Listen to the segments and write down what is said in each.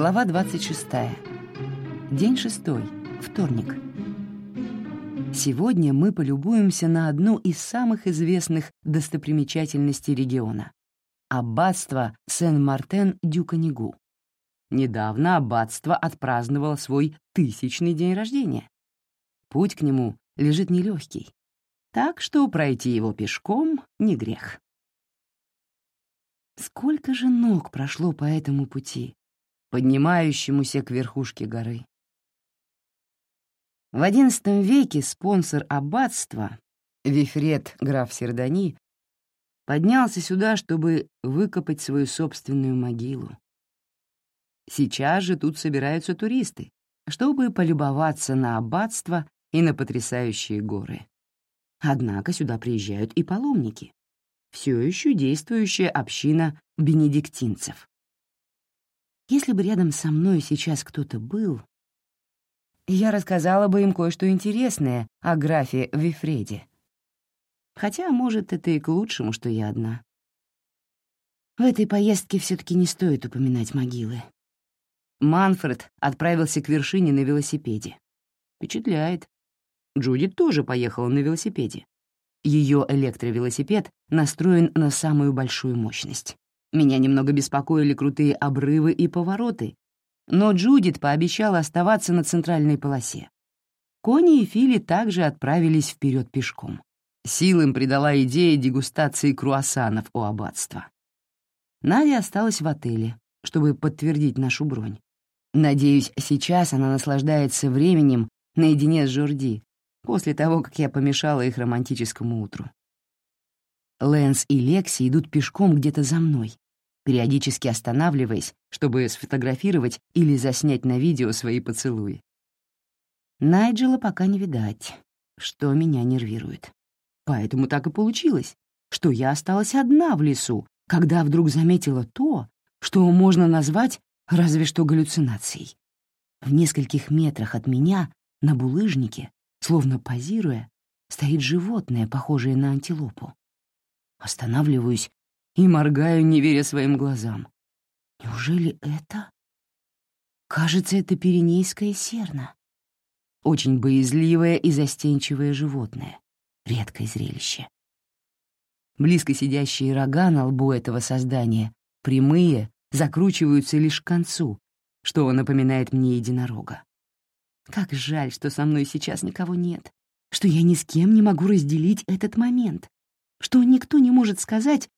Глава 26. День шестой. Вторник. Сегодня мы полюбуемся на одну из самых известных достопримечательностей региона — аббатство Сен-Мартен-Дюканигу. Недавно аббатство отпраздновало свой тысячный день рождения. Путь к нему лежит нелегкий, так что пройти его пешком — не грех. Сколько же ног прошло по этому пути, поднимающемуся к верхушке горы? В XI веке спонсор аббатства, Вифред граф Сердани, поднялся сюда, чтобы выкопать свою собственную могилу. Сейчас же тут собираются туристы, чтобы полюбоваться на аббатство и на потрясающие горы. Однако сюда приезжают и паломники, все еще действующая община бенедиктинцев. Если бы рядом со мной сейчас кто-то был, я рассказала бы им кое-что интересное о графе Вифреде. Хотя, может, это и к лучшему, что я одна. В этой поездке все таки не стоит упоминать могилы. Манфред отправился к вершине на велосипеде. Впечатляет. Джудит тоже поехала на велосипеде. Ее электровелосипед настроен на самую большую мощность. Меня немного беспокоили крутые обрывы и повороты, но Джудит пообещала оставаться на центральной полосе. Кони и Фили также отправились вперед пешком. Сил им придала идея дегустации круассанов у аббатства. Надя осталась в отеле, чтобы подтвердить нашу бронь. Надеюсь, сейчас она наслаждается временем наедине с Жорди, после того, как я помешала их романтическому утру. Лэнс и Лекси идут пешком где-то за мной, периодически останавливаясь, чтобы сфотографировать или заснять на видео свои поцелуи. Найджела пока не видать, что меня нервирует. Поэтому так и получилось, что я осталась одна в лесу, когда вдруг заметила то, что можно назвать разве что галлюцинацией. В нескольких метрах от меня на булыжнике Словно позируя, стоит животное, похожее на антилопу. Останавливаюсь и моргаю, не веря своим глазам. Неужели это? Кажется, это пиренейская серна. Очень боязливое и застенчивое животное. Редкое зрелище. Близко сидящие рога на лбу этого создания, прямые, закручиваются лишь к концу, что напоминает мне единорога. Как жаль, что со мной сейчас никого нет, что я ни с кем не могу разделить этот момент, что никто не может сказать,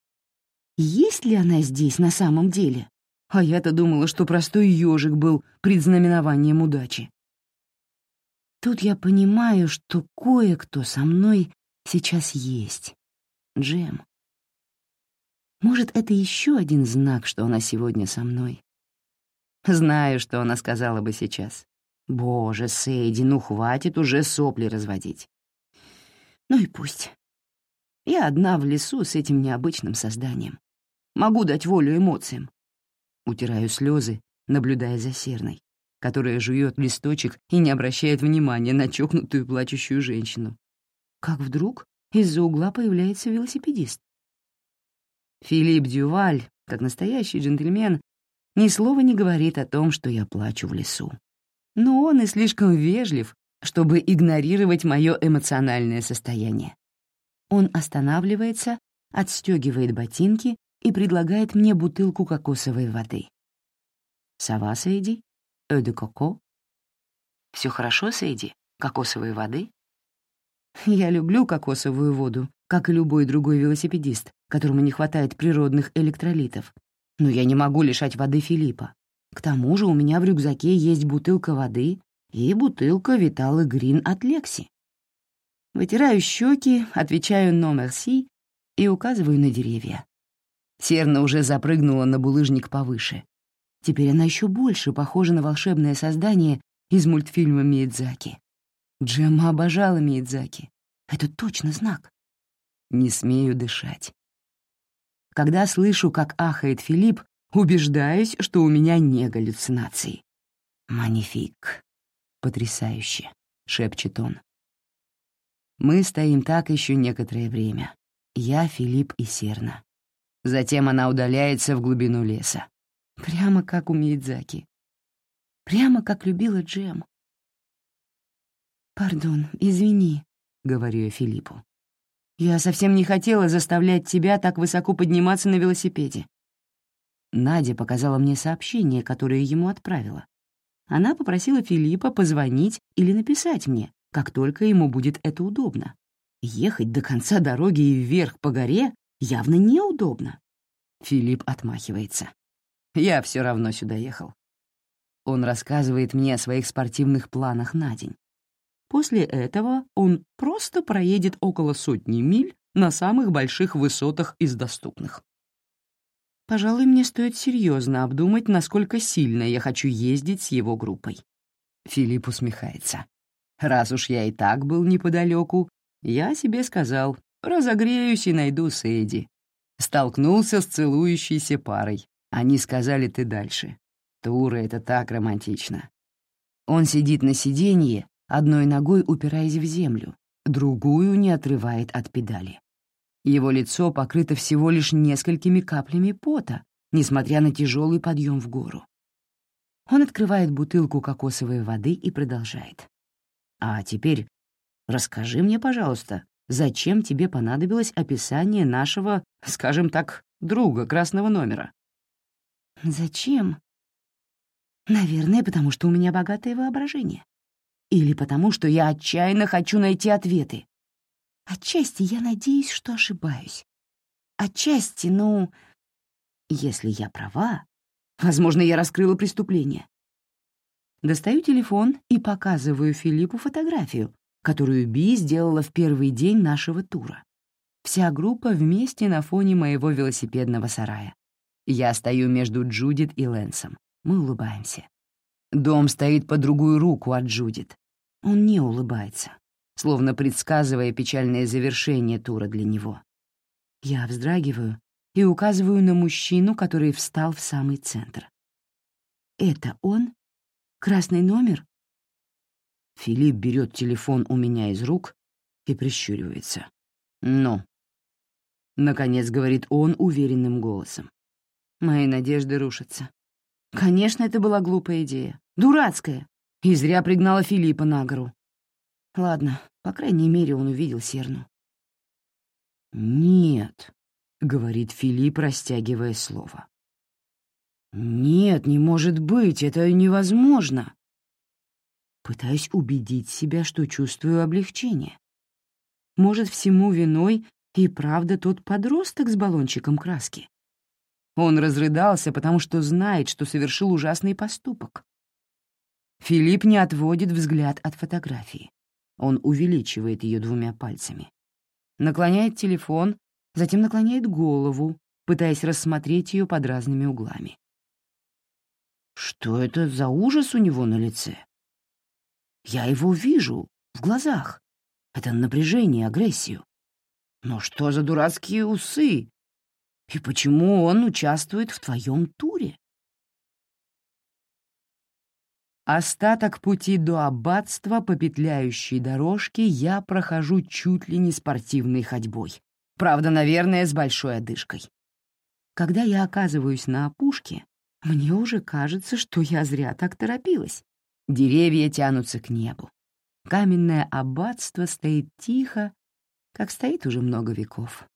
есть ли она здесь на самом деле. А я-то думала, что простой ежик был предзнаменованием удачи. Тут я понимаю, что кое-кто со мной сейчас есть. Джем. Может, это еще один знак, что она сегодня со мной. Знаю, что она сказала бы сейчас. Боже, Сейди, ну хватит уже сопли разводить. Ну и пусть. Я одна в лесу с этим необычным созданием. Могу дать волю эмоциям. Утираю слезы, наблюдая за серной, которая жует листочек и не обращает внимания на чокнутую плачущую женщину. Как вдруг из-за угла появляется велосипедист. Филипп Дюваль, как настоящий джентльмен, ни слова не говорит о том, что я плачу в лесу но он и слишком вежлив, чтобы игнорировать мое эмоциональное состояние. Он останавливается, отстегивает ботинки и предлагает мне бутылку кокосовой воды. «Сова, Сейди? Э де коко?» «Все хорошо, Сейди? Кокосовой воды?» Я люблю кокосовую воду, как и любой другой велосипедист, которому не хватает природных электролитов. Но я не могу лишать воды Филиппа. К тому же у меня в рюкзаке есть бутылка воды и бутылка Виталы Грин от Лекси. Вытираю щеки, отвечаю «но мерси» и указываю на деревья. Серна уже запрыгнула на булыжник повыше. Теперь она еще больше похожа на волшебное создание из мультфильма Миядзаки. Джемма обожала Миядзаки. Это точно знак. Не смею дышать. Когда слышу, как ахает Филипп, убеждаюсь, что у меня не галлюцинации. «Манифик! Потрясающе!» — шепчет он. Мы стоим так еще некоторое время. Я, Филипп и Серна. Затем она удаляется в глубину леса. Прямо как у Миядзаки. прямо как любила Джем. «Пардон, извини», — говорю я Филиппу. «Я совсем не хотела заставлять тебя так высоко подниматься на велосипеде». Надя показала мне сообщение, которое ему отправила. Она попросила Филиппа позвонить или написать мне, как только ему будет это удобно. Ехать до конца дороги и вверх по горе явно неудобно. Филипп отмахивается. «Я все равно сюда ехал». Он рассказывает мне о своих спортивных планах на день. После этого он просто проедет около сотни миль на самых больших высотах из доступных. Пожалуй, мне стоит серьезно обдумать, насколько сильно я хочу ездить с его группой. Филипп усмехается. Раз уж я и так был неподалеку, я себе сказал, разогреюсь и найду Сэйди. Столкнулся с целующейся парой. Они сказали «ты дальше». Тура — это так романтично. Он сидит на сиденье, одной ногой упираясь в землю, другую не отрывает от педали. Его лицо покрыто всего лишь несколькими каплями пота, несмотря на тяжелый подъем в гору. Он открывает бутылку кокосовой воды и продолжает. «А теперь расскажи мне, пожалуйста, зачем тебе понадобилось описание нашего, скажем так, друга красного номера?» «Зачем?» «Наверное, потому что у меня богатое воображение. Или потому что я отчаянно хочу найти ответы. Отчасти я надеюсь, что ошибаюсь. Отчасти, ну, если я права, возможно, я раскрыла преступление. Достаю телефон и показываю Филиппу фотографию, которую Би сделала в первый день нашего тура. Вся группа вместе на фоне моего велосипедного сарая. Я стою между Джудит и Лэнсом. Мы улыбаемся. Дом стоит по другую руку от Джудит. Он не улыбается словно предсказывая печальное завершение тура для него. Я вздрагиваю и указываю на мужчину, который встал в самый центр. «Это он? Красный номер?» Филипп берет телефон у меня из рук и прищуривается. «Ну?» Наконец говорит он уверенным голосом. Мои надежды рушатся. Конечно, это была глупая идея. Дурацкая. И зря пригнала Филиппа на гору. Ладно, по крайней мере, он увидел Серну. «Нет», — говорит Филипп, растягивая слово. «Нет, не может быть, это невозможно». Пытаюсь убедить себя, что чувствую облегчение. Может, всему виной и правда тот подросток с баллончиком краски. Он разрыдался, потому что знает, что совершил ужасный поступок. Филипп не отводит взгляд от фотографии. Он увеличивает ее двумя пальцами. Наклоняет телефон, затем наклоняет голову, пытаясь рассмотреть ее под разными углами. Что это за ужас у него на лице? Я его вижу в глазах. Это напряжение, агрессию. Но что за дурацкие усы? И почему он участвует в твоем туре? Остаток пути до аббатства по петляющей дорожке я прохожу чуть ли не спортивной ходьбой. Правда, наверное, с большой одышкой. Когда я оказываюсь на опушке, мне уже кажется, что я зря так торопилась. Деревья тянутся к небу. Каменное аббатство стоит тихо, как стоит уже много веков.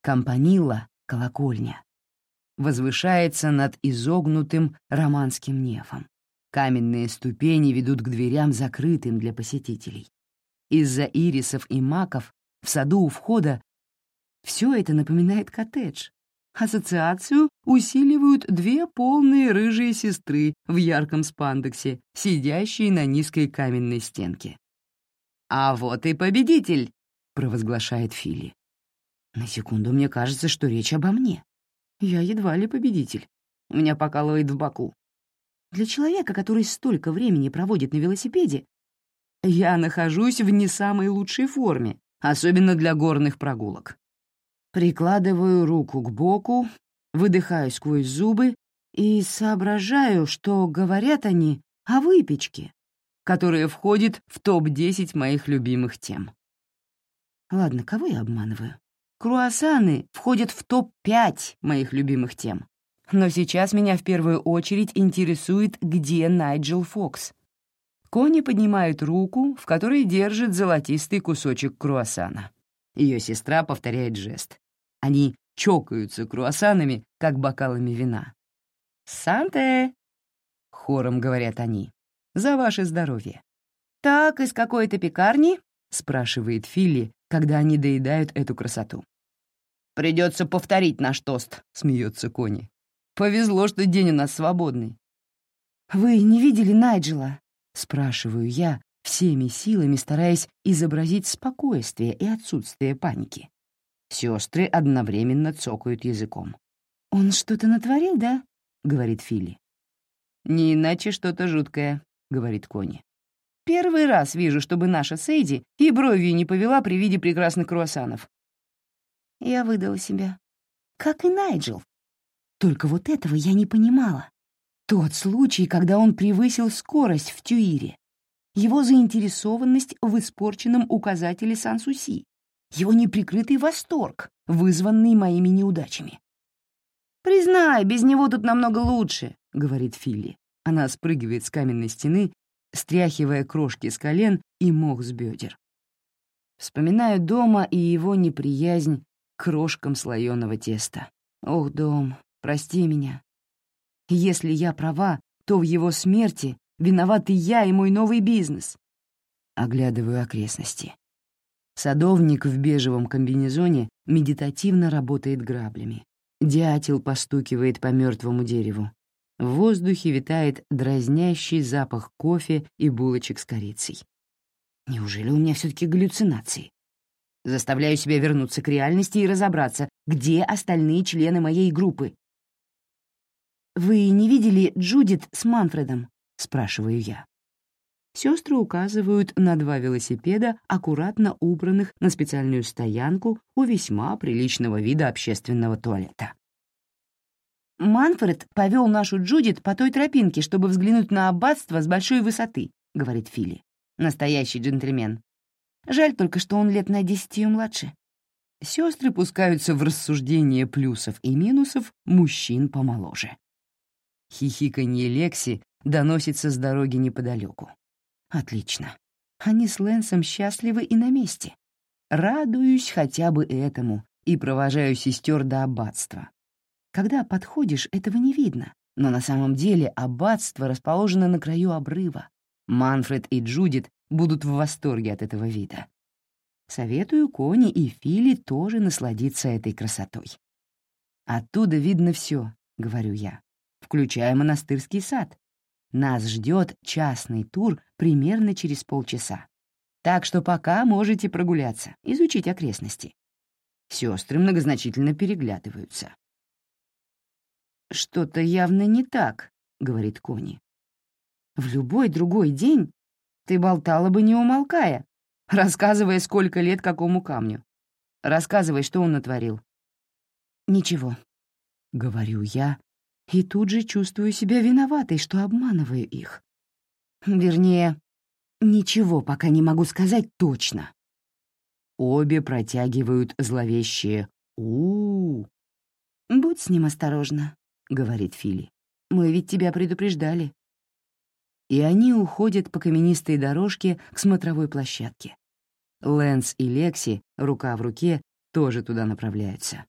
Компанила, колокольня, возвышается над изогнутым романским нефом. Каменные ступени ведут к дверям, закрытым для посетителей. Из-за ирисов и маков в саду у входа все это напоминает коттедж. Ассоциацию усиливают две полные рыжие сестры в ярком спандексе, сидящие на низкой каменной стенке. «А вот и победитель!» — провозглашает Фили. На секунду мне кажется, что речь обо мне. Я едва ли победитель. У меня покалывает в боку. Для человека, который столько времени проводит на велосипеде, я нахожусь в не самой лучшей форме, особенно для горных прогулок. Прикладываю руку к боку, выдыхаю сквозь зубы и соображаю, что говорят они о выпечке, которая входит в топ-10 моих любимых тем. Ладно, кого я обманываю? Круассаны входят в топ-5 моих любимых тем. Но сейчас меня в первую очередь интересует, где Найджел Фокс. Кони поднимает руку, в которой держит золотистый кусочек круассана. Ее сестра повторяет жест. Они чокаются круассанами, как бокалами вина. «Санте!» — хором говорят они. «За ваше здоровье!» «Так, из какой-то пекарни?» — спрашивает Филли, когда они доедают эту красоту. «Придется повторить наш тост», — смеется Кони. «Повезло, что день у нас свободный». «Вы не видели Найджела?» — спрашиваю я, всеми силами стараясь изобразить спокойствие и отсутствие паники. Сестры одновременно цокают языком. «Он что-то натворил, да?» — говорит Филли. «Не иначе что-то жуткое», — говорит Кони. «Первый раз вижу, чтобы наша Сейди и бровью не повела при виде прекрасных круассанов». Я выдала себя. Как и Найджел. Только вот этого я не понимала. Тот случай, когда он превысил скорость в Тюире его заинтересованность в испорченном указателе Сан-Суси, его неприкрытый восторг, вызванный моими неудачами. «Признай, без него тут намного лучше», — говорит Филли. Она спрыгивает с каменной стены, стряхивая крошки с колен и мох с бедер. Вспоминаю дома и его неприязнь к крошкам слоеного теста. Ох, дом, прости меня. Если я права, то в его смерти Виноваты я и мой новый бизнес. Оглядываю окрестности. Садовник в бежевом комбинезоне медитативно работает граблями. Дятел постукивает по мертвому дереву. В воздухе витает дразнящий запах кофе и булочек с корицей. Неужели у меня все-таки галлюцинации? Заставляю себя вернуться к реальности и разобраться, где остальные члены моей группы. «Вы не видели Джудит с Манфредом?» спрашиваю я. Сестры указывают на два велосипеда, аккуратно убранных на специальную стоянку у весьма приличного вида общественного туалета. «Манфред повел нашу Джудит по той тропинке, чтобы взглянуть на аббатство с большой высоты», — говорит Филли. «Настоящий джентльмен. Жаль только, что он лет на десять ее младше». Сестры пускаются в рассуждение плюсов и минусов мужчин помоложе. Хихиканье Лекси доносится с дороги неподалеку. Отлично. Они с Лэнсом счастливы и на месте. Радуюсь хотя бы этому и провожаю сестер до аббатства. Когда подходишь, этого не видно, но на самом деле аббатство расположено на краю обрыва. Манфред и Джудит будут в восторге от этого вида. Советую Кони и Фили тоже насладиться этой красотой. «Оттуда видно все, говорю я, включая монастырский сад, нас ждет частный тур примерно через полчаса. Так что пока можете прогуляться, изучить окрестности. Сестры многозначительно переглядываются. «Что-то явно не так», — говорит Кони. «В любой другой день ты болтала бы не умолкая, рассказывая, сколько лет какому камню. Рассказывай, что он натворил». «Ничего», — говорю я, и тут же чувствую себя виноватой, что обманываю их. Вернее, ничего пока не могу сказать точно. Обе протягивают зловещие у, -у, -у. «Будь с ним осторожна», — говорит Фили. «Мы ведь тебя предупреждали». И они уходят по каменистой дорожке к смотровой площадке. Лэнс и Лекси, рука в руке, тоже туда направляются.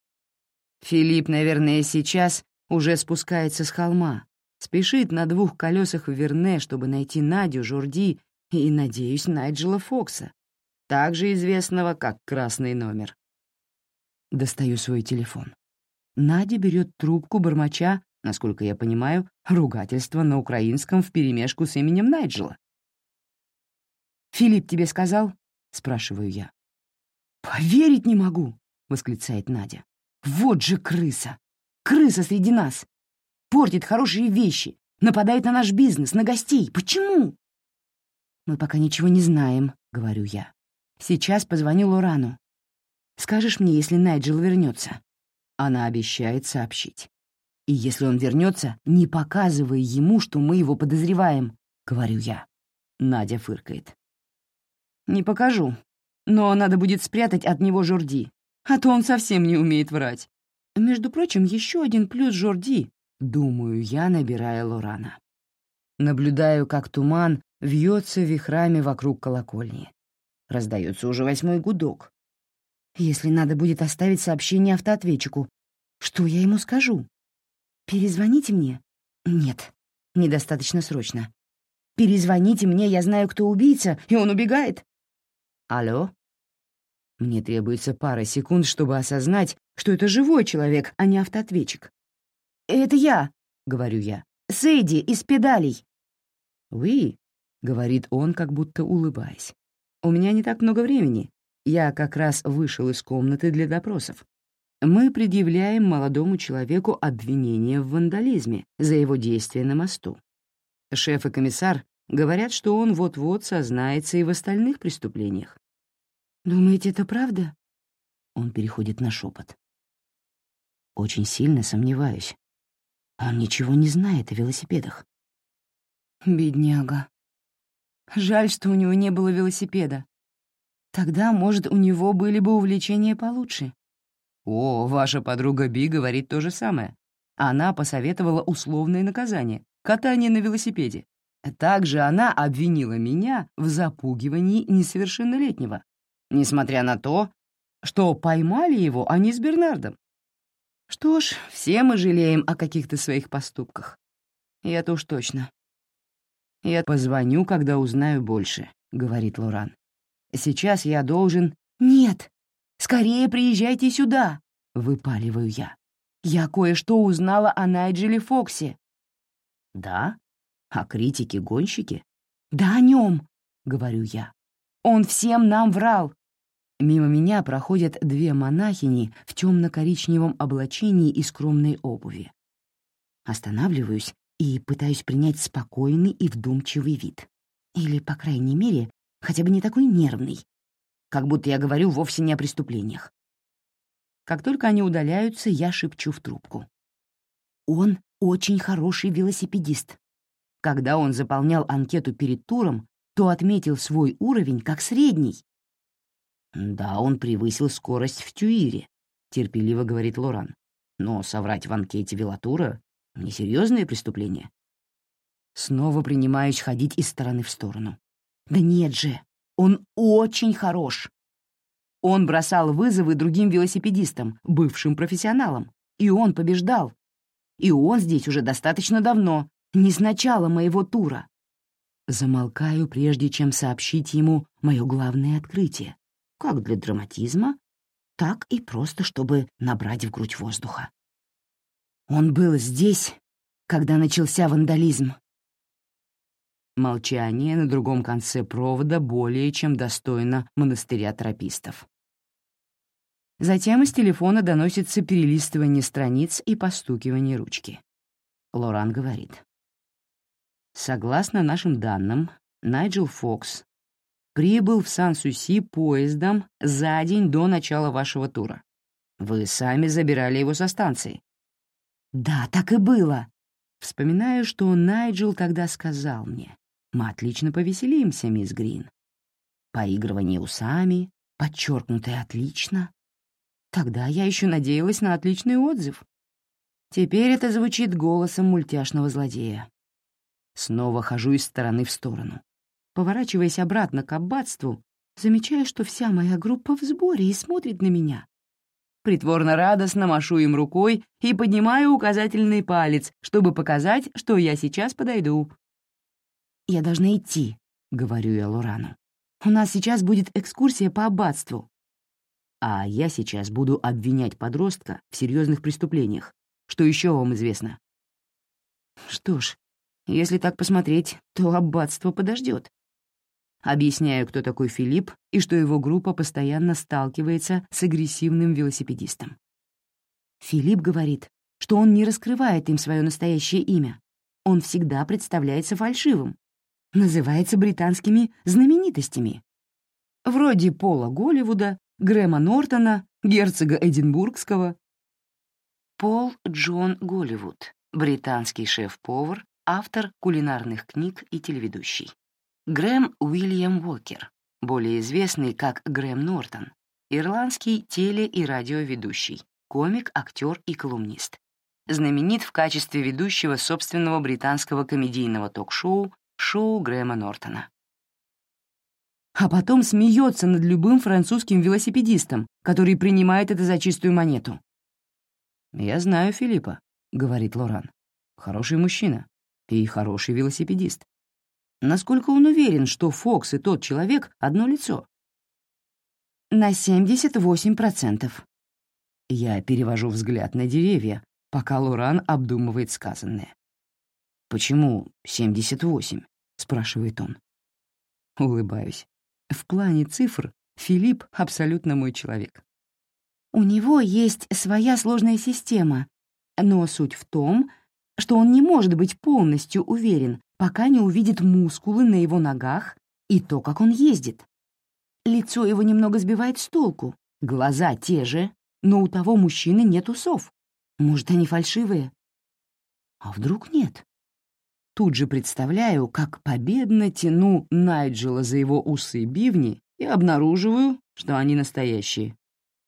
Филипп, наверное, сейчас уже спускается с холма, спешит на двух колесах в Верне, чтобы найти Надю, Журди и, надеюсь, Найджела Фокса, также известного как «Красный номер». Достаю свой телефон. Надя берет трубку бормоча, насколько я понимаю, ругательство на украинском вперемешку с именем Найджела. «Филипп тебе сказал?» — спрашиваю я. «Поверить не могу!» — восклицает Надя. «Вот же крыса! Крыса среди нас. Портит хорошие вещи, нападает на наш бизнес, на гостей. Почему? Мы пока ничего не знаем, говорю я. Сейчас позвоню Лорану. Скажешь мне, если Найджел вернется. Она обещает сообщить. И если он вернется, не показывай ему, что мы его подозреваем, говорю я. Надя фыркает. Не покажу, но надо будет спрятать от него Жорди, а то он совсем не умеет врать. Между прочим, еще один плюс Жорди, думаю я, набирая Лорана. Наблюдаю, как туман вьется вихрами вокруг колокольни. Раздается уже восьмой гудок. Если надо будет оставить сообщение автоответчику, что я ему скажу? Перезвоните мне? Нет, недостаточно срочно. Перезвоните мне, я знаю, кто убийца, и он убегает. Алло? Мне требуется пара секунд, чтобы осознать, что это живой человек, а не автоответчик. «Это я», — говорю я. «Сэйди из педалей». «Вы», — говорит он, как будто улыбаясь. «У меня не так много времени. Я как раз вышел из комнаты для допросов. Мы предъявляем молодому человеку обвинение в вандализме за его действия на мосту. Шеф и комиссар говорят, что он вот-вот сознается и в остальных преступлениях. «Думаете, это правда?» Он переходит на шепот. «Очень сильно сомневаюсь. Он ничего не знает о велосипедах». «Бедняга. Жаль, что у него не было велосипеда. Тогда, может, у него были бы увлечения получше». «О, ваша подруга Би говорит то же самое. Она посоветовала условное наказание — катание на велосипеде. Также она обвинила меня в запугивании несовершеннолетнего несмотря на то, что поймали его они с Бернардом. Что ж, все мы жалеем о каких-то своих поступках. Я-то уж точно. «Я позвоню, когда узнаю больше», — говорит Лоран. «Сейчас я должен...» «Нет! Скорее приезжайте сюда!» — выпаливаю я. «Я кое-что узнала о Найджеле Фоксе». «Да? О критике-гонщике?» «Да о нем», — говорю я. «Он всем нам врал. Мимо меня проходят две монахини в темно-коричневом облачении и скромной обуви. Останавливаюсь и пытаюсь принять спокойный и вдумчивый вид. Или, по крайней мере, хотя бы не такой нервный, как будто я говорю вовсе не о преступлениях. Как только они удаляются, я шепчу в трубку. Он очень хороший велосипедист. Когда он заполнял анкету перед туром, то отметил свой уровень как средний, «Да, он превысил скорость в Тюире», — терпеливо говорит Лоран. «Но соврать в анкете Велатура — несерьезное преступление». Снова принимаюсь ходить из стороны в сторону. «Да нет же, он очень хорош!» Он бросал вызовы другим велосипедистам, бывшим профессионалам, и он побеждал. И он здесь уже достаточно давно, не с начала моего тура. Замолкаю, прежде чем сообщить ему мое главное открытие как для драматизма, так и просто, чтобы набрать в грудь воздуха. Он был здесь, когда начался вандализм. Молчание на другом конце провода более чем достойно монастыря тропистов. Затем из телефона доносится перелистывание страниц и постукивание ручки. Лоран говорит. Согласно нашим данным, Найджел Фокс прибыл в Сан-Суси поездом за день до начала вашего тура. Вы сами забирали его со станции». «Да, так и было». Вспоминаю, что Найджел тогда сказал мне. «Мы отлично повеселимся, мисс Грин». Поигрывание усами, подчеркнутое «отлично». Тогда я еще надеялась на отличный отзыв. Теперь это звучит голосом мультяшного злодея. Снова хожу из стороны в сторону. Поворачиваясь обратно к аббатству, замечаю, что вся моя группа в сборе и смотрит на меня. Притворно радостно машу им рукой и поднимаю указательный палец, чтобы показать, что я сейчас подойду. «Я должна идти», — говорю я Лорану. «У нас сейчас будет экскурсия по аббатству». А я сейчас буду обвинять подростка в серьезных преступлениях. Что еще вам известно? Что ж, если так посмотреть, то аббатство подождет. Объясняю, кто такой Филипп и что его группа постоянно сталкивается с агрессивным велосипедистом. Филипп говорит, что он не раскрывает им свое настоящее имя. Он всегда представляется фальшивым. Называется британскими знаменитостями. Вроде Пола Голливуда, Грэма Нортона, герцога Эдинбургского. Пол Джон Голливуд, британский шеф-повар, автор кулинарных книг и телеведущий. Грэм Уильям Уокер, более известный как Грэм Нортон, ирландский теле- и радиоведущий, комик, актер и колумнист. знаменит в качестве ведущего собственного британского комедийного ток-шоу «Шоу Грэма Нортона». А потом смеется над любым французским велосипедистом, который принимает это за чистую монету. «Я знаю Филиппа», — говорит Лоран. «Хороший мужчина и хороший велосипедист. Насколько он уверен, что Фокс и тот человек — одно лицо?» «На 78%. Я перевожу взгляд на деревья, пока Лоран обдумывает сказанное. «Почему 78?» — спрашивает он. Улыбаюсь. В плане цифр Филипп абсолютно мой человек. У него есть своя сложная система, но суть в том, что он не может быть полностью уверен, пока не увидит мускулы на его ногах и то, как он ездит. Лицо его немного сбивает с толку, глаза те же, но у того мужчины нет усов. Может, они фальшивые? А вдруг нет? Тут же представляю, как победно тяну Найджела за его усы и бивни и обнаруживаю, что они настоящие.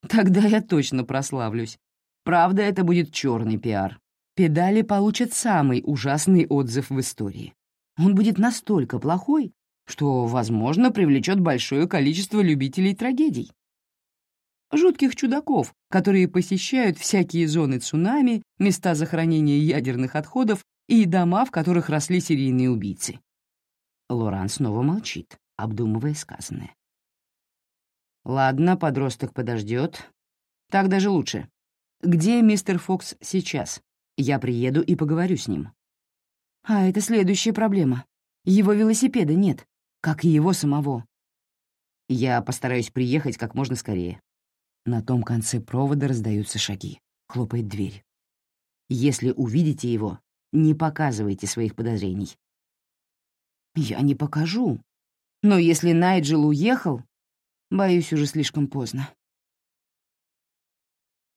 Тогда я точно прославлюсь. Правда, это будет черный пиар. Педали получат самый ужасный отзыв в истории. Он будет настолько плохой, что, возможно, привлечет большое количество любителей трагедий. Жутких чудаков, которые посещают всякие зоны цунами, места захоронения ядерных отходов и дома, в которых росли серийные убийцы. Лоран снова молчит, обдумывая сказанное. «Ладно, подросток подождет. Так даже лучше. Где мистер Фокс сейчас? Я приеду и поговорю с ним». «А это следующая проблема. Его велосипеда нет, как и его самого. Я постараюсь приехать как можно скорее». На том конце провода раздаются шаги. Хлопает дверь. «Если увидите его, не показывайте своих подозрений. Я не покажу. Но если Найджел уехал, боюсь, уже слишком поздно.